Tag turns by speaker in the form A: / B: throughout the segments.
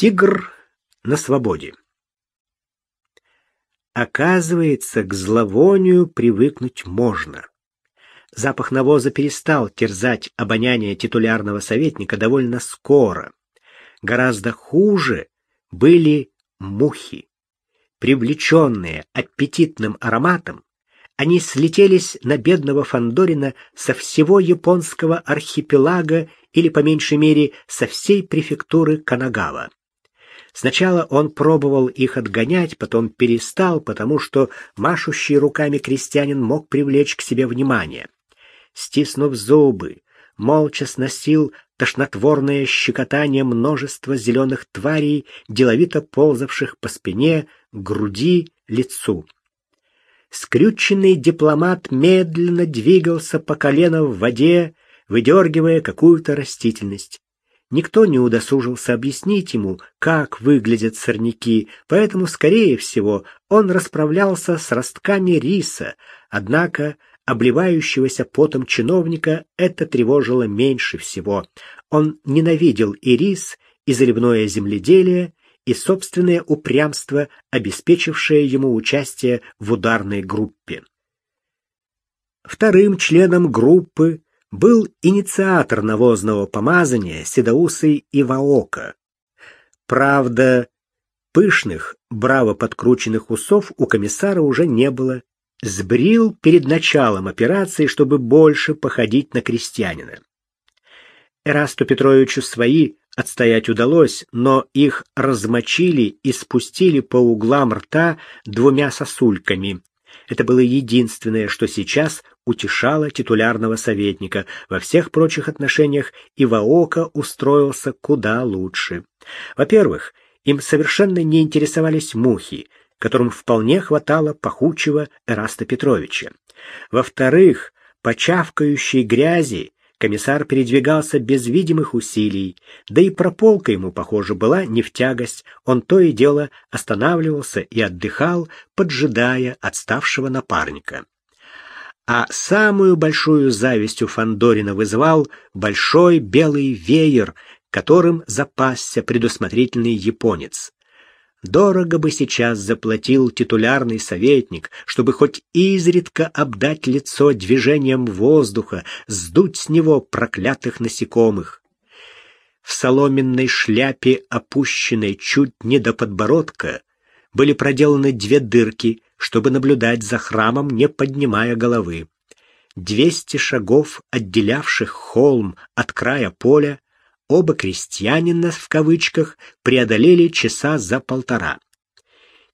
A: Тигр на свободе. Оказывается, к зловонию привыкнуть можно. Запах навоза перестал терзать обоняние титулярного советника довольно скоро. Гораздо хуже были мухи. Привлеченные аппетитным ароматом, они слетелись на бедного Фандорина со всего японского архипелага или, по меньшей мере, со всей префектуры Канагава. Сначала он пробовал их отгонять, потом перестал, потому что машущий руками крестьянин мог привлечь к себе внимание. Стиснув зубы, молча сносил тошнотворное щекотание множества зеленых тварей, деловито ползавших по спине, груди, лицу. Скрюченный дипломат медленно двигался по колено в воде, выдергивая какую-то растительность. Никто не удосужился объяснить ему, как выглядят сорняки, поэтому, скорее всего, он расправлялся с ростками риса, однако обливающегося потом чиновника это тревожило меньше всего. Он ненавидел и рис, и заливное земледелие, и собственное упрямство, обеспечившее ему участие в ударной группе. Вторым членом группы был инициатор навозного помазания Седоусый Иваока. Правда, пышных, браво подкрученных усов у комиссара уже не было. Сбрил перед началом операции, чтобы больше походить на крестьянина. Эрасту Петровичу свои Отстоять удалось, но их размочили и спустили по углам рта двумя сосульками. Это было единственное, что сейчас утешало титулярного советника. Во всех прочих отношениях Иваока устроился куда лучше. Во-первых, им совершенно не интересовались мухи, которым вполне хватало пахучего Эраста Петровича. Во-вторых, по чавкающей грязи Комиссар передвигался без видимых усилий, да и прополка ему, похоже, была не в тягость. Он то и дело останавливался и отдыхал, поджидая отставшего напарника. А самую большую зависть Фандорина вызывал большой белый веер, которым запасся предусмотрительный японец. Дорого бы сейчас заплатил титулярный советник, чтобы хоть изредка обдать лицо движением воздуха, сдуть с него проклятых насекомых. В соломенной шляпе, опущенной чуть не до подбородка, были проделаны две дырки, чтобы наблюдать за храмом, не поднимая головы. Двести шагов, отделявших холм от края поля, оба крестьянина в кавычках преодолели часа за полтора.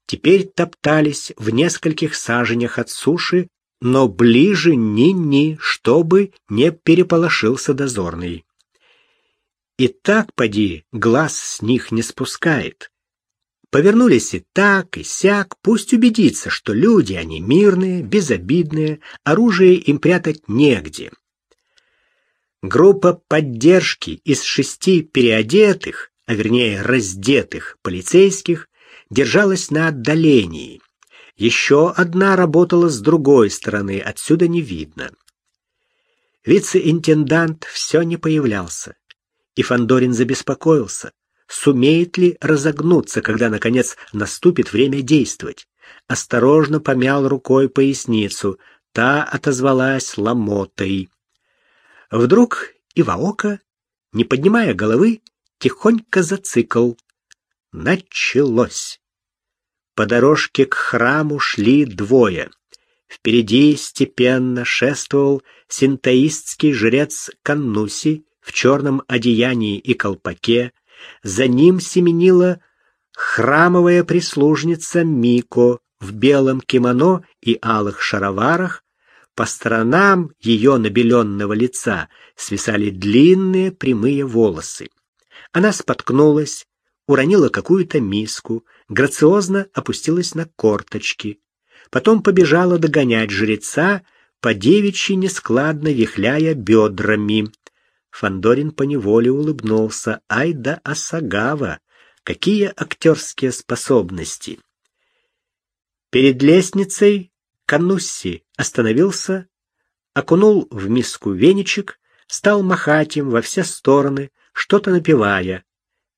A: Теперь топтались в нескольких саженях от суши, но ближе ни-ни, чтобы не переполошился дозорный. И так, поди, глаз с них не спускает. Повернулись и так, и сяк, пусть убедится, что люди они мирные, безобидные, оружие им прятать негде. Группа поддержки из шести переодетых, а вернее раздетых полицейских держалась на отдалении. Еще одна работала с другой стороны, отсюда не видно. Вице-интендант все не появлялся, и Фандорин забеспокоился, сумеет ли разогнуться, когда наконец наступит время действовать. Осторожно помял рукой поясницу, та отозвалась ломотой. Вдруг Иваока, не поднимая головы, тихонько зацикл. Началось. По дорожке к храму шли двое. Впереди степенно шествовал синтоистский жрец Каннуси в черном одеянии и колпаке. За ним семенила храмовая прислужница Мико в белом кимоно и алых шароварах, по сторонам ее набеленного лица свисали длинные прямые волосы. Она споткнулась, уронила какую-то миску, грациозно опустилась на корточки. Потом побежала догонять жреца, по девичьи нескладно вихляя бедрами. Фандорин поневоле улыбнулся. Ай да Асагава! Какие актерские способности! Перед лестницей Канусси остановился, окунул в миску веничек, стал махать им во все стороны, что-то напевая.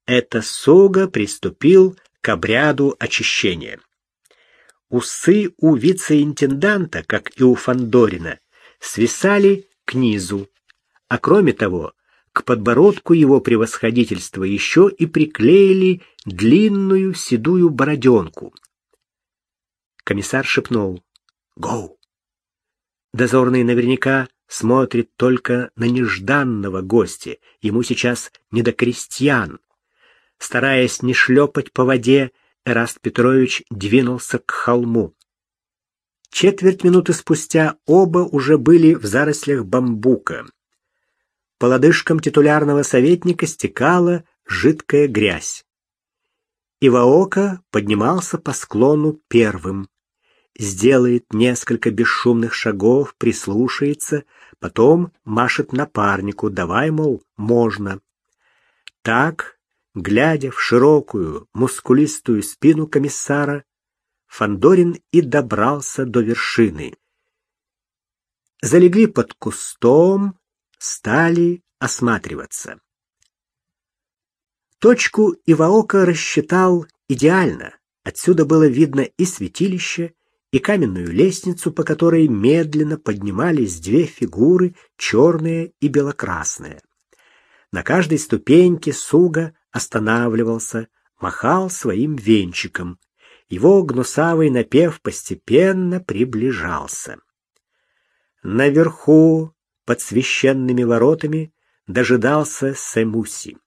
A: это Суга приступил к обряду очищения. Усы у вице-интенданта, как и у Фандорина, свисали к низу, а кроме того, к подбородку его превосходительства еще и приклеили длинную седую бороденку. Комиссар шепнул «Гоу!». Дозорный наверняка смотрит только на нежданного гостя, ему сейчас не до крестьян. Стараясь не шлепать по воде, Эраст Петрович двинулся к холму. Четверть минуты спустя оба уже были в зарослях бамбука. По лодыжкам титулярного советника стекала жидкая грязь. Иваока поднимался по склону первым. Сделает несколько бесшумных шагов, прислушается, потом машет напарнику, давай, мол, можно. Так, глядя в широкую, мускулистую спину комиссара, Фандорин и добрался до вершины. Залегли под кустом, стали осматриваться. Точку Иваока рассчитал идеально. Отсюда было видно и святилище, и каменную лестницу, по которой медленно поднимались две фигуры, черные и белокрасные. На каждой ступеньке Суга останавливался, махал своим венчиком. Его гнусавый напев постепенно приближался. Наверху, под священными воротами, дожидался Семуси.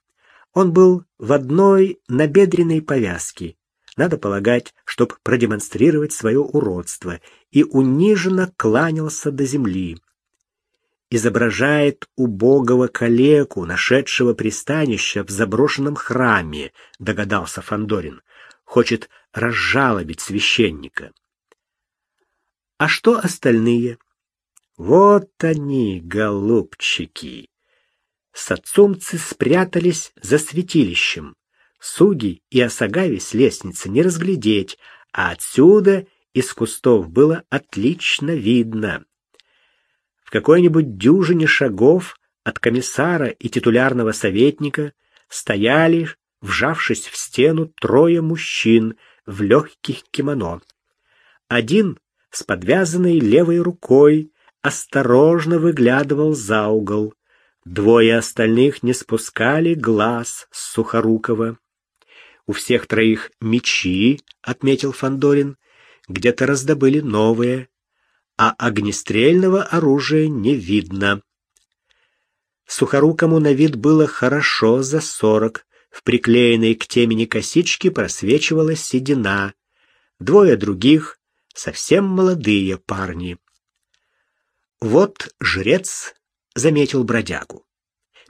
A: Он был в одной набедренной повязке, надо полагать, чтобы продемонстрировать свое уродство, и униженно кланялся до земли. Изображает убогого калеку, нашедшего пристанище в заброшенном храме, догадался Фандорин. Хочет разжалобить священника. А что остальные? Вот они, голубчики. Сацумцы спрятались за святилищем. Суги и Осагави с лестницы не разглядеть, а отсюда из кустов было отлично видно. В какой-нибудь дюжине шагов от комиссара и титулярного советника стояли, вжавшись в стену, трое мужчин в легких кимоно. Один с подвязанной левой рукой осторожно выглядывал за угол. Двое остальных не спускали глаз с Сухорукова. У всех троих мечи, отметил Фандорин, где-то раздобыли новые, а огнестрельного оружия не видно. Сухорукому на вид было хорошо за сорок, в приклеенной к темени косичке просвечивала седина. Двое других — совсем молодые парни. Вот жрец заметил бродягу.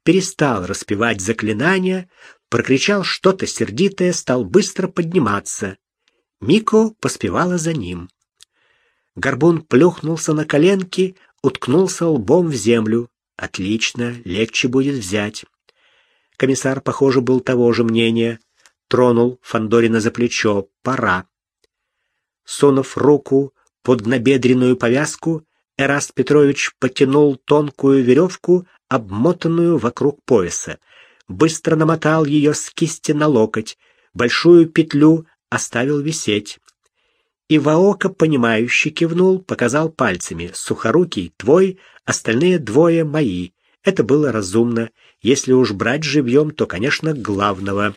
A: Перестал распевать заклинания, прокричал что-то сердитое, стал быстро подниматься. Мико поспевала за ним. Горбун плюхнулся на коленки, уткнулся лбом в землю. Отлично, легче будет взять. Комиссар, похоже, был того же мнения. Тронул Фандорина за плечо. Пора. Сунув руку под набедренную повязку, Эраст Петрович потянул тонкую веревку, обмотанную вокруг пояса быстро намотал ее с кисти на локоть, большую петлю оставил висеть. И Ваока, понимающе кивнул, показал пальцами. «Сухорукий твой, остальные двое мои». Это было разумно. Если уж брать живьем, то, конечно, главного.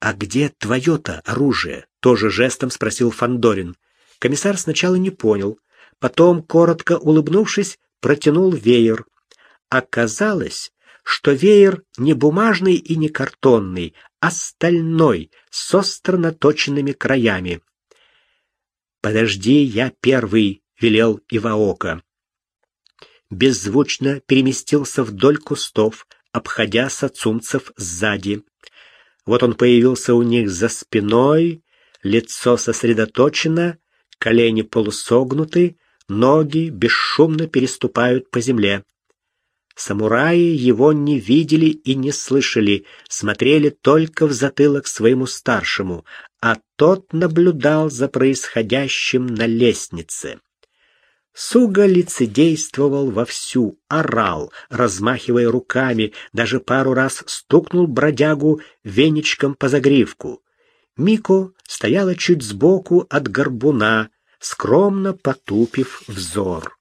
A: «А где твое-то оружие?» — тоже жестом спросил Фандорин. Комиссар сначала не понял, потом, коротко улыбнувшись, протянул веер. Оказалось, что веер не бумажный и не картонный, а стальной, с остро наточенными краями. «Подожди, я первый», — велел Иваока. Беззвучно переместился вдоль кустов, обходя сацумцев сзади. Вот он появился у них за спиной, лицо сосредоточено, колени полусогнуты, ноги бесшумно переступают по земле. Самураи его не видели и не слышали, смотрели только в затылок своему старшему, а тот наблюдал за происходящим на лестнице. Суга лицедействовал вовсю, орал, размахивая руками, даже пару раз стукнул бродягу веничком по загривку. Мико стояла чуть сбоку от горбуна, скромно потупив взор.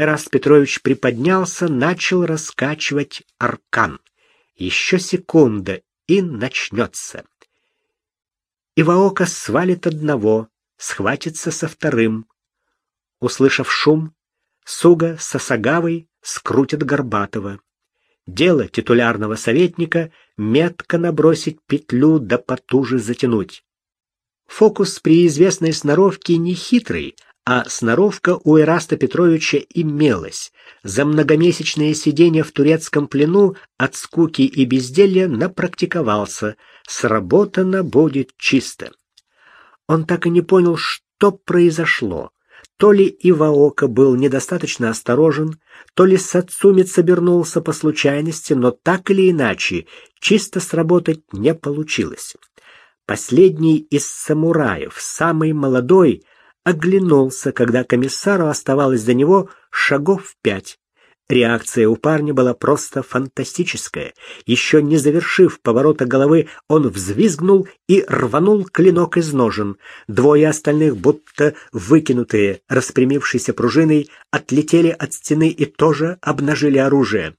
A: Эраст Петрович приподнялся, начал раскачивать аркан. Еще секунда, и начнется. Иваока свалит одного, схватится со вторым. Услышав шум, Суга с Осагавой скрутит Горбатова. Дело титулярного советника — метко набросить петлю да потуже затянуть. Фокус при известной сноровке не хитрый, а сноровка у Эраста Петровича имелась. За многомесячное сидение в турецком плену от скуки и безделья напрактиковался. Сработано будет чисто. Он так и не понял, что произошло. То ли Иваока был недостаточно осторожен, то ли Сацумец обернулся по случайности, но так или иначе чисто сработать не получилось. Последний из самураев, самый молодой, оглянулся, когда комиссару оставалось до него шагов пять. Реакция у парня была просто фантастическая. Еще не завершив поворота головы, он взвизгнул и рванул клинок из ножен. Двое остальных, будто выкинутые распрямившейся пружиной, отлетели от стены и тоже обнажили оружие.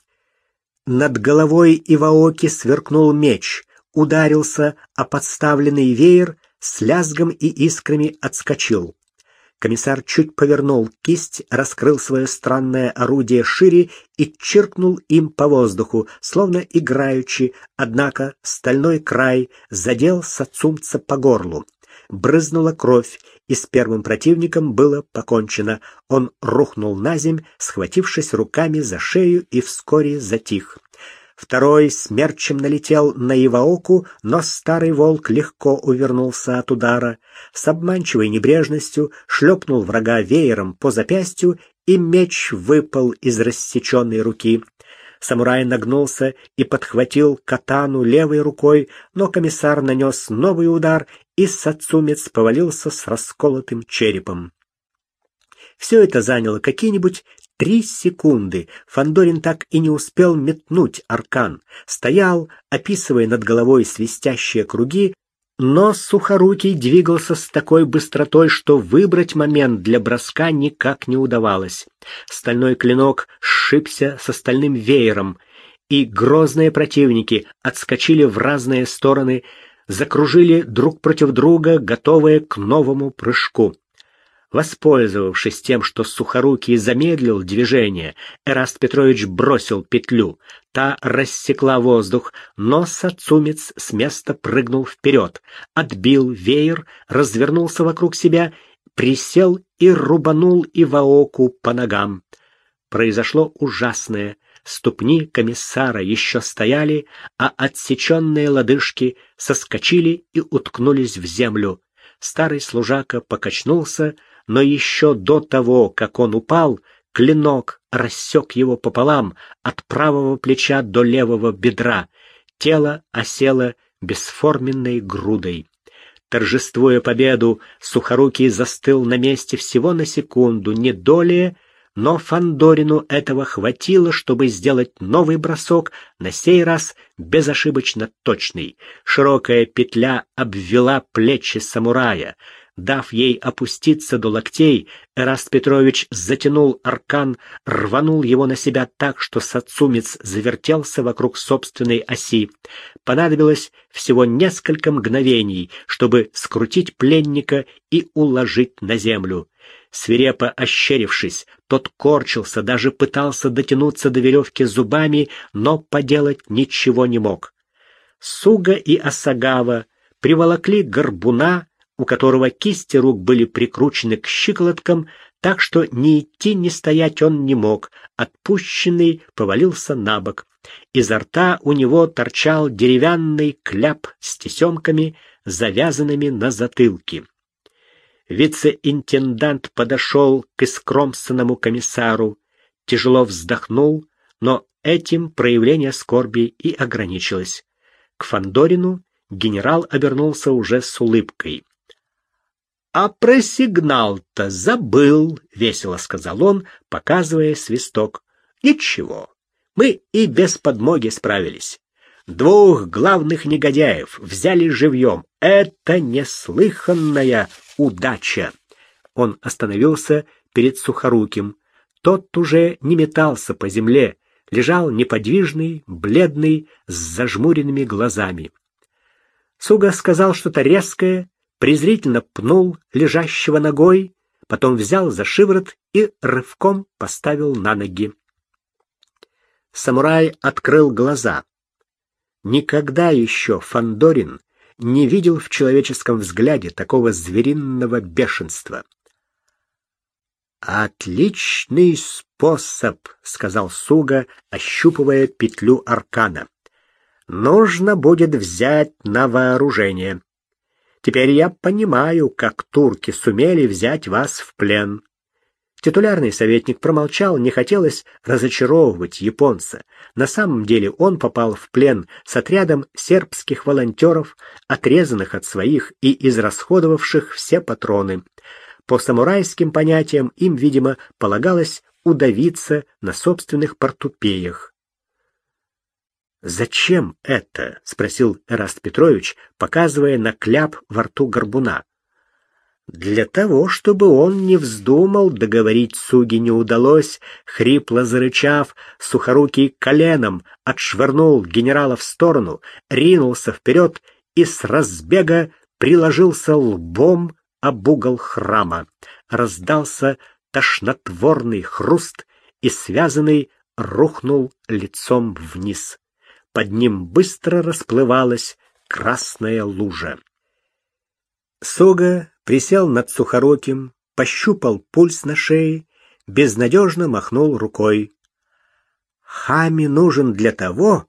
A: Над головой Иваоки сверкнул меч, ударился о подставленный веер, с лязгом и искрами отскочил. Комиссар чуть повернул кисть, раскрыл свое странное орудие шире и чиркнул им по воздуху, словно играючи, однако стальной край задел сацумца по горлу. Брызнула кровь, и с первым противником было покончено. Он рухнул на земь, схватившись руками за шею и вскоре затих. Второй смерчем налетел на Иваоку, но старый волк легко увернулся от удара. С обманчивой небрежностью шлепнул врага веером по запястью, и меч выпал из рассеченной руки. Самурай нагнулся и подхватил катану левой рукой, но комиссар нанес новый удар, и сацумец повалился с расколотым черепом. Все это заняло какие-нибудь Три секунды Фандорин так и не успел метнуть аркан. Стоял, описывая над головой свистящие круги, но Сухорукий двигался с такой быстротой, что выбрать момент для броска никак не удавалось. Стальной клинок сшибся с остальным веером, и грозные противники отскочили в разные стороны, закружили друг против друга, готовые к новому прыжку. Воспользовавшись тем, что Сухорукий замедлил движение, Эраст Петрович бросил петлю. Та рассекла воздух, но Сацумец с места прыгнул вперед, отбил веер, развернулся вокруг себя, присел и рубанул Иваоку по ногам. Произошло ужасное. Ступни комиссара еще стояли, а отсеченные лодыжки соскочили и уткнулись в землю. Старый служака покачнулся, но еще до того, как он упал, клинок рассек его пополам от правого плеча до левого бедра. Тело осело бесформенной грудой. Торжествуя победу, Сухорукий застыл на месте всего на секунду, не долее, но Фандорину этого хватило, чтобы сделать новый бросок, на сей раз безошибочно точный. Широкая петля обвела плечи самурая. Дав ей опуститься до локтей, Эраст Петрович затянул аркан, рванул его на себя так, что сацумец завертелся вокруг собственной оси. Понадобилось всего несколько мгновений, чтобы скрутить пленника и уложить на землю. Свирепо ощерившись, тот корчился, даже пытался дотянуться до веревки зубами, но поделать ничего не мог. Суга и Асагава приволокли горбуна, у которого кисти рук были прикручены к щиколоткам, так что ни идти, ни стоять он не мог. Отпущенный повалился на бок. Изо рта у него торчал деревянный кляп с тесемками, завязанными на затылке. Вице-интендант подошел к искромсанному комиссару, тяжело вздохнул, но этим проявление скорби и ограничилось. К Фандорину генерал обернулся уже с улыбкой. А про сигнал-то забыл, весело сказал он, показывая свисток. Ничего, мы и без подмоги справились. Двух главных негодяев взяли живьем. Это неслыханная удача. Он остановился перед Сухоруким. Тот уже не метался по земле, лежал неподвижный, бледный, с зажмуренными глазами. Суга сказал что-то резкое, презрительно пнул лежащего ногой, потом взял за шиворот и рывком поставил на ноги. Самурай открыл глаза. Никогда еще Фандорин не видел в человеческом взгляде такого звериного бешенства. Отличный способ, сказал Суга, ощупывая петлю аркана. Нужно будет взять на вооружение. Теперь я понимаю, как турки сумели взять вас в плен. Титулярный советник промолчал, не хотелось разочаровывать японца. На самом деле он попал в плен с отрядом сербских волонтеров, отрезанных от своих и израсходовавших все патроны. По самурайским понятиям им, видимо, полагалось удавиться на собственных портупеях. «Зачем это?» — спросил Эраст Петрович, показывая на кляп во рту горбуна. Для того, чтобы он не вздумал, договорить Суги не удалось, хрипло зарычав, сухорукий коленом отшвырнул генерала в сторону, ринулся вперед и с разбега приложился лбом об угол храма. Раздался тошнотворный хруст, и связанный рухнул лицом вниз. Под ним быстро расплывалась красная лужа. Сога присел над Сухороким, пощупал пульс на шее, безнадежно махнул рукой. Хами нужен для того,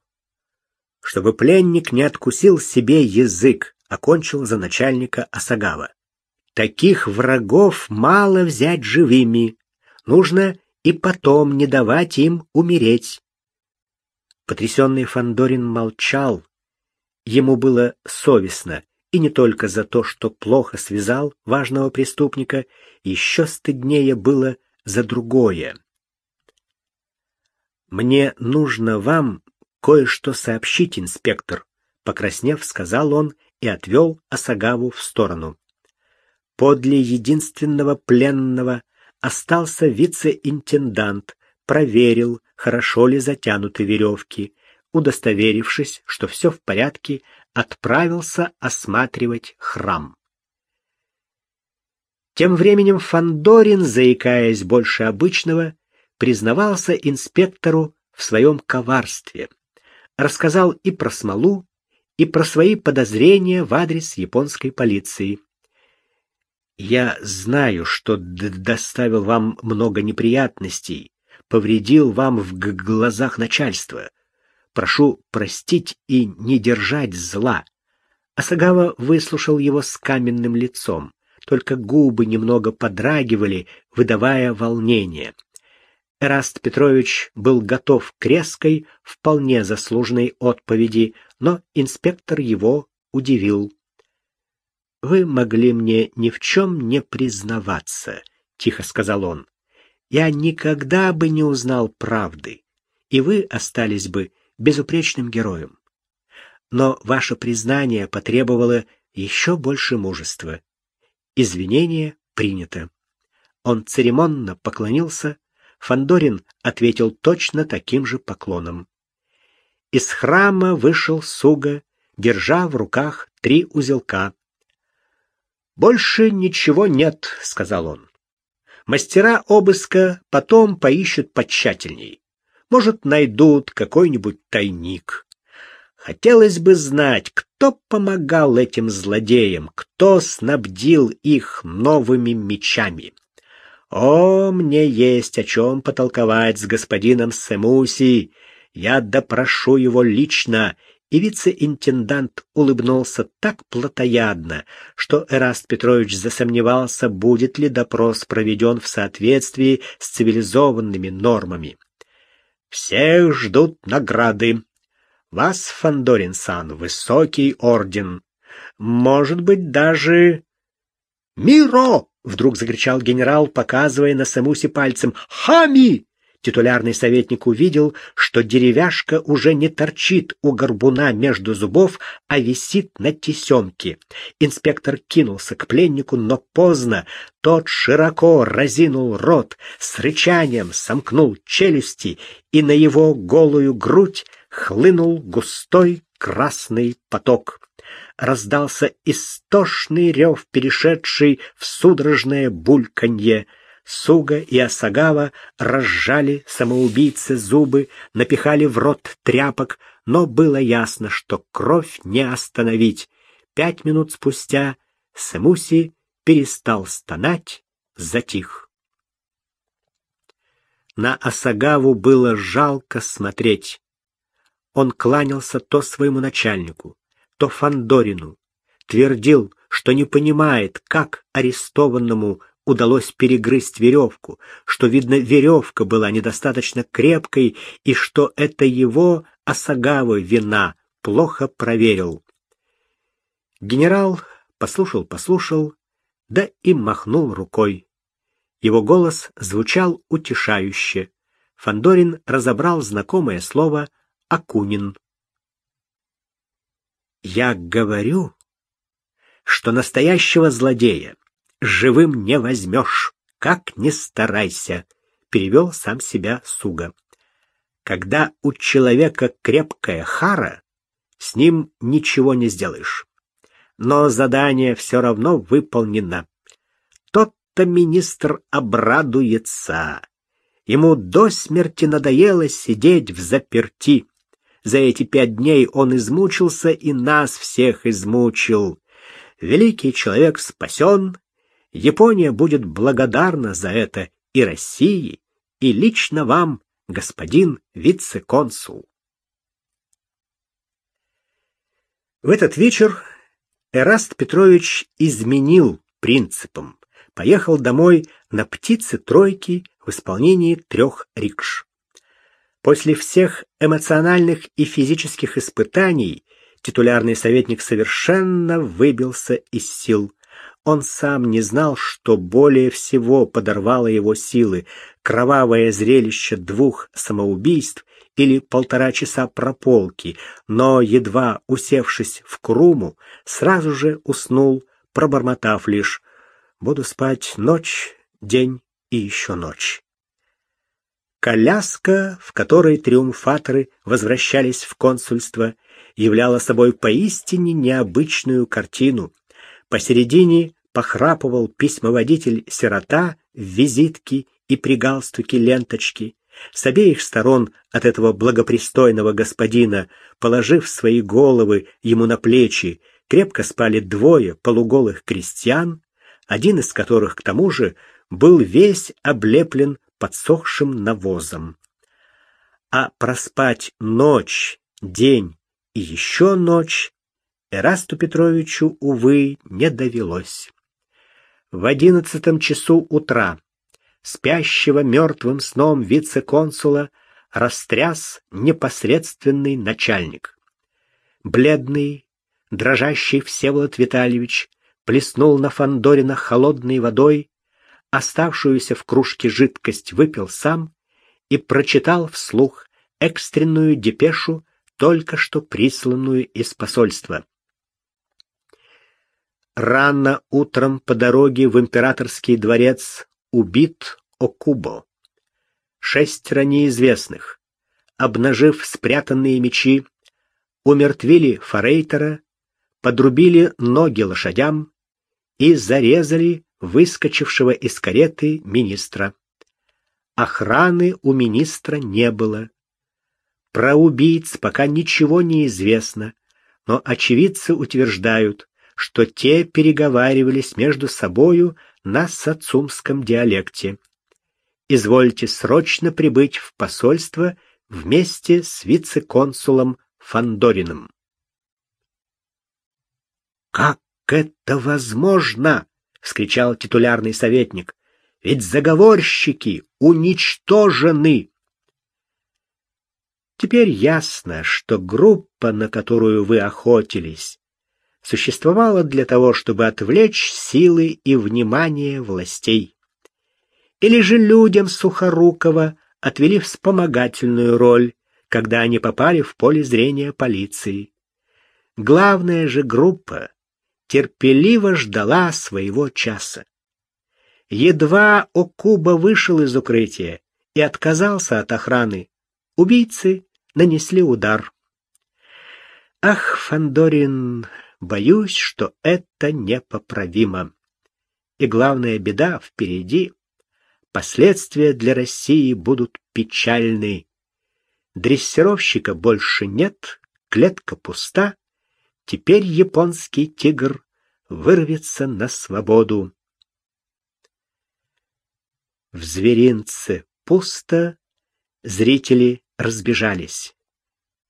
A: чтобы пленник не откусил себе язык, окончил за начальника Асагава. Таких врагов мало взять живыми. Нужно и потом не давать им умереть. Потрясенный Фандорин молчал. Ему было совестно, и не только за то, что плохо связал важного преступника, еще стыднее было за другое. Мне нужно вам кое-что сообщить, инспектор, покраснев, сказал он и отвел Асагаву в сторону. Подле единственного пленного остался вице-интендант, проверил, хорошо ли затянуты веревки, удостоверившись, что все в порядке, отправился осматривать храм. Тем временем Фандорин, заикаясь больше обычного, признавался инспектору в своем коварстве, рассказал и про смолу, и про свои подозрения в адрес японской полиции. Я знаю, что доставил вам много неприятностей, повредил вам в глазах начальства. Прошу простить и не держать зла. Асагава выслушал его с каменным лицом, только губы немного подрагивали, выдавая волнение. Эраст Петрович был готов к резкой, вполне заслуженной отповеди, но инспектор его удивил. Вы могли мне ни в чем не признаваться, тихо сказал он я никогда бы не узнал правды, и вы остались бы безупречным героем. Но ваше признание потребовало еще больше мужества. Извинение принято. Он церемонно поклонился, Фандорин ответил точно таким же поклоном. Из храма вышел Суга, держа в руках три узелка. Больше ничего нет, сказал он. Мастера обыска потом поищут потщательней. Может, найдут какой-нибудь тайник. Хотелось бы знать, кто помогал этим злодеям, кто снабдил их новыми мечами. О, мне есть о чем потолковать с господином Семуси. Я допрошу его лично и вице-интендант улыбнулся так плотоядно, что Эраст Петрович засомневался, будет ли допрос проведен в соответствии с цивилизованными нормами. Всех ждут награды. Вас, Фандорин-сан, высокий орден. Может быть, даже Миро! вдруг закричал генерал, показывая на Самуси пальцем. Хами! Титулярный советник увидел, что деревяшка уже не торчит у горбуна между зубов, а висит на тесемке. Инспектор кинулся к пленнику, но поздно. Тот широко разинул рот, с рычанием сомкнул челюсти, и на его голую грудь хлынул густой красный поток. Раздался истошный рев, перешедший в судорожное бульканье — Суга и Асагава разжали самоубийцы зубы, напихали в рот тряпок, но было ясно, что кровь не остановить. Пять минут спустя Самуси перестал стонать, затих. На Асагаву было жалко смотреть. Он кланялся то своему начальнику, то Фандорину, твердил, что не понимает, как арестованному удалось перегрызть веревку, что, видно, веревка была недостаточно крепкой и что это его Асагава вина плохо проверил. Генерал послушал-послушал, да и махнул рукой. Его голос звучал утешающе. Фандорин разобрал знакомое слово «Акунин». «Я говорю, что настоящего злодея живым не возьмешь, как ни старайся, перевел сам себя Суга. Когда у человека крепкая хара, с ним ничего не сделаешь. Но задание все равно выполнено. Тот-то министр обрадуется. Ему до смерти надоело сидеть в заперти. За эти пять дней он измучился и нас всех измучил. Великий человек спасен, Япония будет благодарна за это и России, и лично вам, господин вице-консул. В этот вечер Эраст Петрович изменил принципам. Поехал домой на птицы тройки в исполнении трех рикш. После всех эмоциональных и физических испытаний титулярный советник совершенно выбился из сил. Он сам не знал, что более всего подорвало его силы — кровавое зрелище двух самоубийств или полтора часа прополки, но, едва усевшись в круму, сразу же уснул, пробормотав лишь «Буду спать ночь, день и еще ночь». Коляска, в которой триумфаторы возвращались в консульство, являла собой поистине необычную картину — Посередине похрапывал письмоводитель-сирота в визитке и при галстуке ленточки. С обеих сторон от этого благопристойного господина, положив свои головы ему на плечи, крепко спали двое полуголых крестьян, один из которых, к тому же, был весь облеплен подсохшим навозом. А проспать ночь, день и еще ночь Эрасту Петровичу, увы, не довелось. В одиннадцатом часу утра спящего мертвым сном вице-консула растряс непосредственный начальник. Бледный, дрожащий Всеволод Витальевич плеснул на Фандорина холодной водой, оставшуюся в кружке жидкость выпил сам и прочитал вслух экстренную депешу, только что присланную из посольства. Рано утром по дороге в императорский дворец убит Окубо. Шестеро неизвестных, обнажив спрятанные мечи, умертвили форейтера, подрубили ноги лошадям и зарезали выскочившего из кареты министра. Охраны у министра не было. Про убийц пока ничего не известно, но очевидцы утверждают, что те переговаривались между собою на сацумском диалекте. Извольте срочно прибыть в посольство вместе с вице-консулом Фандориным. Как это возможно? вскричал титулярный советник. Ведь заговорщики уничтожены. Теперь ясно, что группа, на которую вы охотились, существовало для того, чтобы отвлечь силы и внимание властей. Или же людям Сухорукова отвели вспомогательную роль, когда они попали в поле зрения полиции. Главная же группа терпеливо ждала своего часа. Едва Окуба вышел из укрытия и отказался от охраны, убийцы нанесли удар. Ах, Фандорин, боюсь, что это непоправимо. И главная беда впереди. Последствия для России будут печальны. Дрессировщика больше нет, клетка пуста. Теперь японский тигр вырвется на свободу. В зверинце пусто, зрители разбежались.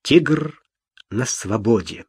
A: Тигр на свободе.